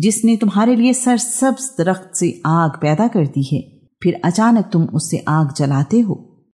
जिसने तुम्हारे लिए सरसब्ज दरख्त से आग पैदा कर दी है, फिर अचानक तुम उससे आग जलाते हो।